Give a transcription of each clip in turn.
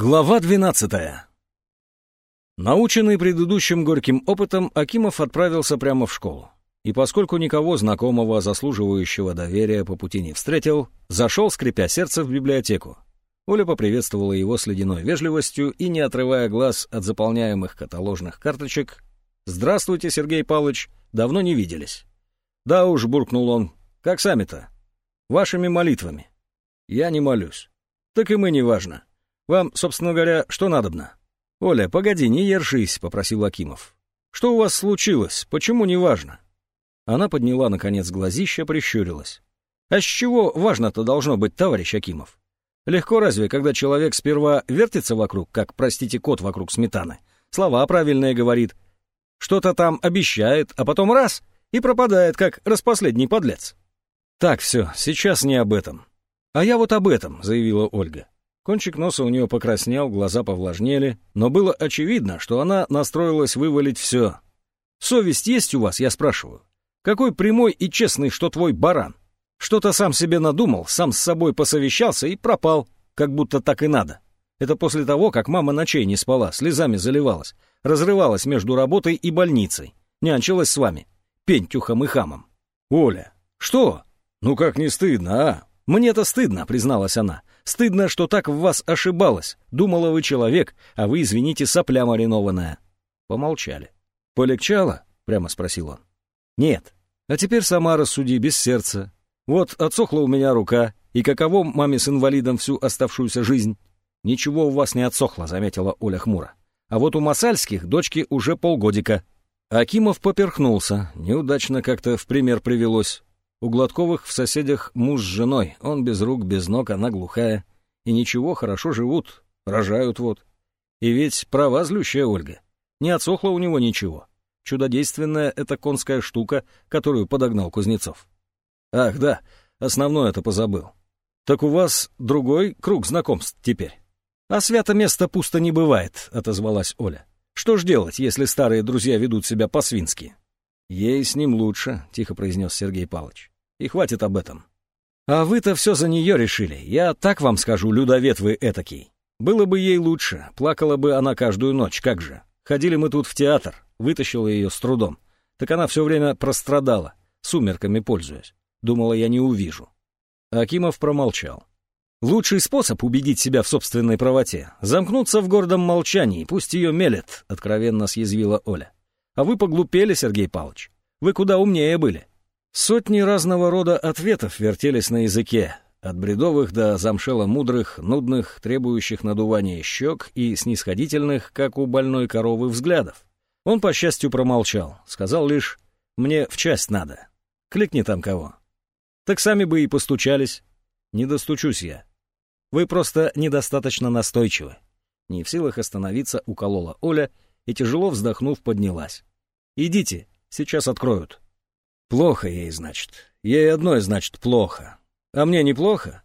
Глава 12. Наученный предыдущим горьким опытом, Акимов отправился прямо в школу. И поскольку никого знакомого, заслуживающего доверия по пути не встретил, зашел, скрипя сердце, в библиотеку. Оля поприветствовала его с ледяной вежливостью и, не отрывая глаз от заполняемых каталожных карточек, «Здравствуйте, Сергей Павлович, давно не виделись». «Да уж», — буркнул он, — «как сами-то?» «Вашими молитвами». «Я не молюсь». «Так и мы не важно. Вам, собственно говоря, что надобно? Оля, погоди, не ершись, попросил Акимов. Что у вас случилось? Почему не важно? Она подняла, наконец, глазища, прищурилась. А с чего важно-то должно быть, товарищ Акимов? Легко разве, когда человек сперва вертится вокруг, как, простите, кот вокруг сметаны, слова правильные говорит, что-то там обещает, а потом раз — и пропадает, как распоследний подлец. Так, все, сейчас не об этом. А я вот об этом, заявила Ольга. Кончик носа у нее покраснел, глаза повлажнели, но было очевидно, что она настроилась вывалить все. «Совесть есть у вас, я спрашиваю? Какой прямой и честный, что твой баран? Что-то сам себе надумал, сам с собой посовещался и пропал, как будто так и надо. Это после того, как мама ночей не спала, слезами заливалась, разрывалась между работой и больницей, нянчилась с вами, пентюхом и хамом. Оля, что? Ну как не стыдно, а? Мне-то стыдно, призналась она. Стыдно, что так в вас ошибалась. Думала вы человек, а вы, извините, сопля маринованная». Помолчали. «Полегчало?» — прямо спросил он. «Нет. А теперь сама рассуди, без сердца. Вот отсохла у меня рука, и каково маме с инвалидом всю оставшуюся жизнь?» «Ничего у вас не отсохло», — заметила Оля хмуро. «А вот у Масальских дочки уже полгодика». Акимов поперхнулся, неудачно как-то в пример привелось. У Гладковых в соседях муж с женой, он без рук, без ног, она глухая. И ничего, хорошо живут, рожают вот. И ведь права злющая Ольга. Не отсохло у него ничего. Чудодейственная — это конская штука, которую подогнал Кузнецов. Ах, да, основное это позабыл. Так у вас другой круг знакомств теперь. А свято место пусто не бывает, — отозвалась Оля. Что ж делать, если старые друзья ведут себя по-свински? «Ей с ним лучше», — тихо произнес Сергей Павлович. «И хватит об этом». «А вы-то все за нее решили. Я так вам скажу, людовед вы этакий. Было бы ей лучше, плакала бы она каждую ночь, как же. Ходили мы тут в театр, вытащила ее с трудом. Так она все время прострадала, сумерками пользуясь. Думала, я не увижу». Акимов промолчал. «Лучший способ убедить себя в собственной правоте — замкнуться в гордом молчании, пусть ее мелет», — откровенно съязвила Оля. А вы поглупели, Сергей Павлович. Вы куда умнее были. Сотни разного рода ответов вертелись на языке, от бредовых до замшело мудрых, нудных, требующих надувания щек и снисходительных, как у больной коровы, взглядов. Он, по счастью, промолчал, сказал лишь «мне в часть надо». Кликни там кого. Так сами бы и постучались. Не достучусь я. Вы просто недостаточно настойчивы. Не в силах остановиться, уколола Оля и, тяжело вздохнув, поднялась. Идите, сейчас откроют». «Плохо ей, значит. Ей одной, значит, плохо. А мне неплохо?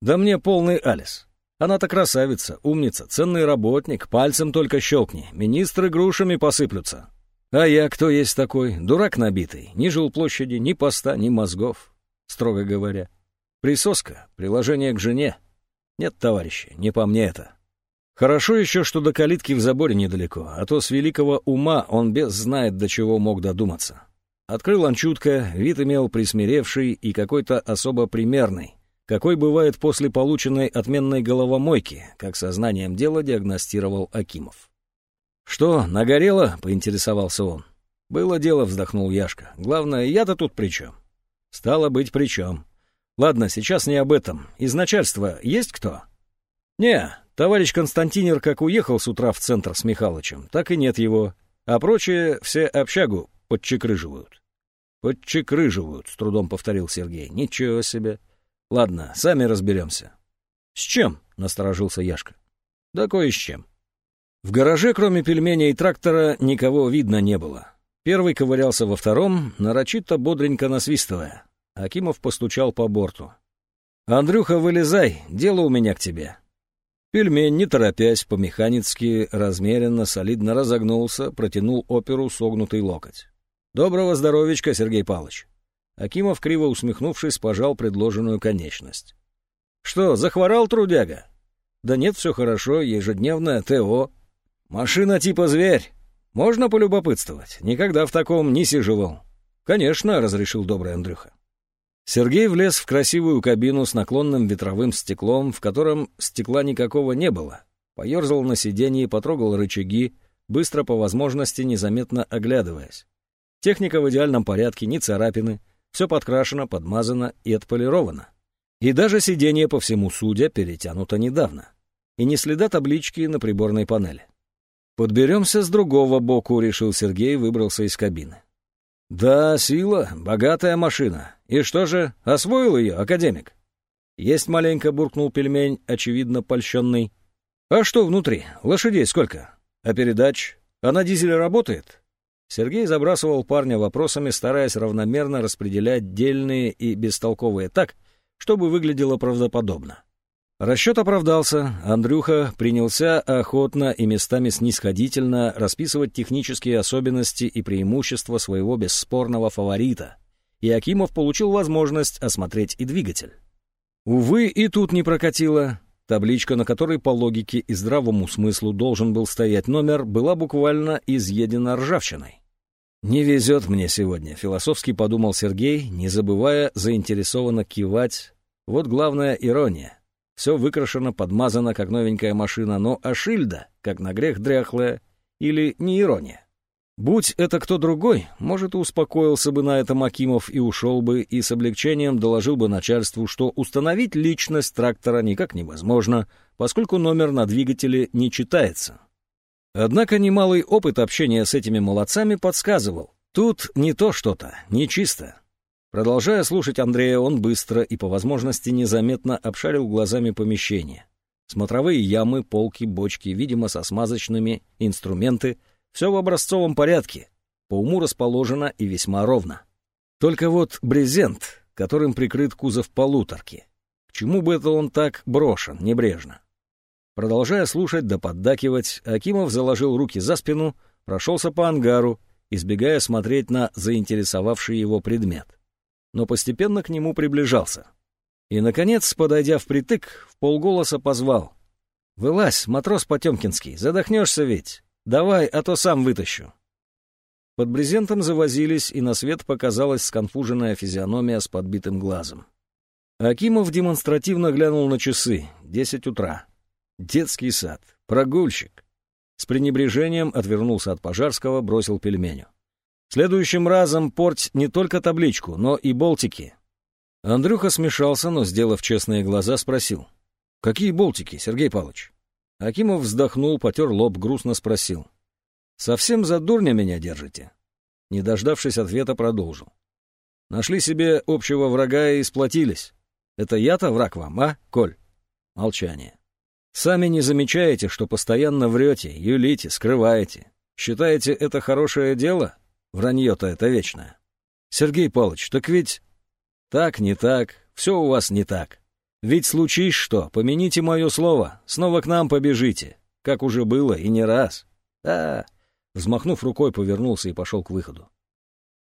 Да мне полный алис. Она-то красавица, умница, ценный работник, пальцем только щелкни, министры грушами посыплются. А я кто есть такой? Дурак набитый, ни жилплощади, ни поста, ни мозгов, строго говоря. Присоска, приложение к жене. Нет, товарищи, не по мне это. Хорошо еще, что до калитки в заборе недалеко, а то с великого ума он без знает, до чего мог додуматься. Открыл он чутко, вид имел присмиревший и какой-то особо примерный, какой бывает после полученной отменной головомойки, как сознанием дела диагностировал Акимов. «Что, нагорело?» — поинтересовался он. «Было дело», — вздохнул Яшка. «Главное, я-то тут при чем?» «Стало быть, при чем. Ладно, сейчас не об этом. Из начальства есть кто?» «Не, Товарищ Константинер как уехал с утра в центр с Михалычем, так и нет его, а прочие все общагу подчекрыживают. «Подчекрыживают», — с трудом повторил Сергей. «Ничего себе. Ладно, сами разберемся». «С чем?» — насторожился Яшка. «Да кое с чем». В гараже, кроме пельменя и трактора, никого видно не было. Первый ковырялся во втором, нарочито бодренько насвистывая. Акимов постучал по борту. «Андрюха, вылезай, дело у меня к тебе». Пельмень, не торопясь, по-механицки, размеренно, солидно разогнулся, протянул оперу согнутый локоть. «Доброго здоровичка, Сергей Павлович!» Акимов, криво усмехнувшись, пожал предложенную конечность. «Что, захворал трудяга?» Да нет, все хорошо, ежедневное ТО. Машина типа «Зверь». Можно полюбопытствовать? Никогда в таком не сиживал. Конечно, разрешил добрый Андрюха. Сергей влез в красивую кабину с наклонным ветровым стеклом, в котором стекла никакого не было. Поерзал на сиденье, потрогал рычаги, быстро по возможности незаметно оглядываясь. Техника в идеальном порядке, ни царапины, все подкрашено, подмазано и отполировано. И даже сиденье, по всему судя, перетянуто недавно. И не следа таблички на приборной панели. «Подберемся с другого боку», — решил Сергей, выбрался из кабины. «Да, сила, богатая машина. И что же, освоил ее, академик?» «Есть маленько», — буркнул пельмень, очевидно польщенный. «А что внутри? Лошадей сколько? А передач? А на дизеле работает?» Сергей забрасывал парня вопросами, стараясь равномерно распределять дельные и бестолковые так, чтобы выглядело правдоподобно. Расчет оправдался, Андрюха принялся охотно и местами снисходительно расписывать технические особенности и преимущества своего бесспорного фаворита, и Акимов получил возможность осмотреть и двигатель. Увы, и тут не прокатило. Табличка, на которой по логике и здравому смыслу должен был стоять номер, была буквально изъедена ржавчиной. «Не везет мне сегодня», — философски подумал Сергей, не забывая заинтересованно кивать. Вот главная ирония. Все выкрашено, подмазано, как новенькая машина, но Ашильда, как на грех дряхлая, или не ирония. Будь это кто другой, может, успокоился бы на этом Акимов и ушел бы, и с облегчением доложил бы начальству, что установить личность трактора никак невозможно, поскольку номер на двигателе не читается. Однако немалый опыт общения с этими молодцами подсказывал. Тут не то что-то, не чисто. Продолжая слушать Андрея, он быстро и по возможности незаметно обшарил глазами помещение. Смотровые ямы, полки, бочки, видимо, со смазочными, инструменты — все в образцовом порядке, по уму расположено и весьма ровно. Только вот брезент, которым прикрыт кузов полуторки. К чему бы это он так брошен, небрежно? Продолжая слушать да поддакивать, Акимов заложил руки за спину, прошелся по ангару, избегая смотреть на заинтересовавший его предмет. Но постепенно к нему приближался. И, наконец, подойдя впритык, в полголоса позвал. «Вылазь, матрос Потемкинский, задохнешься ведь. Давай, а то сам вытащу». Под брезентом завозились, и на свет показалась сконфуженная физиономия с подбитым глазом. Акимов демонстративно глянул на часы. Десять утра. Детский сад. Прогульщик. С пренебрежением отвернулся от Пожарского, бросил пельменю. Следующим разом порть не только табличку, но и болтики. Андрюха смешался, но, сделав честные глаза, спросил. «Какие болтики, Сергей Павлович?» Акимов вздохнул, потер лоб, грустно спросил. «Совсем за дурня меня держите?» Не дождавшись ответа, продолжил. «Нашли себе общего врага и сплотились. Это я-то враг вам, а, Коль?» Молчание. Сами не замечаете, что постоянно врете, юлите, скрываете. Считаете, это хорошее дело? Вранье-то это вечное. Сергей Павлович, так ведь... Так, не так, все у вас не так. Ведь случись что, помяните мое слово, снова к нам побежите, как уже было и не раз. А, взмахнув рукой, повернулся и пошел к выходу.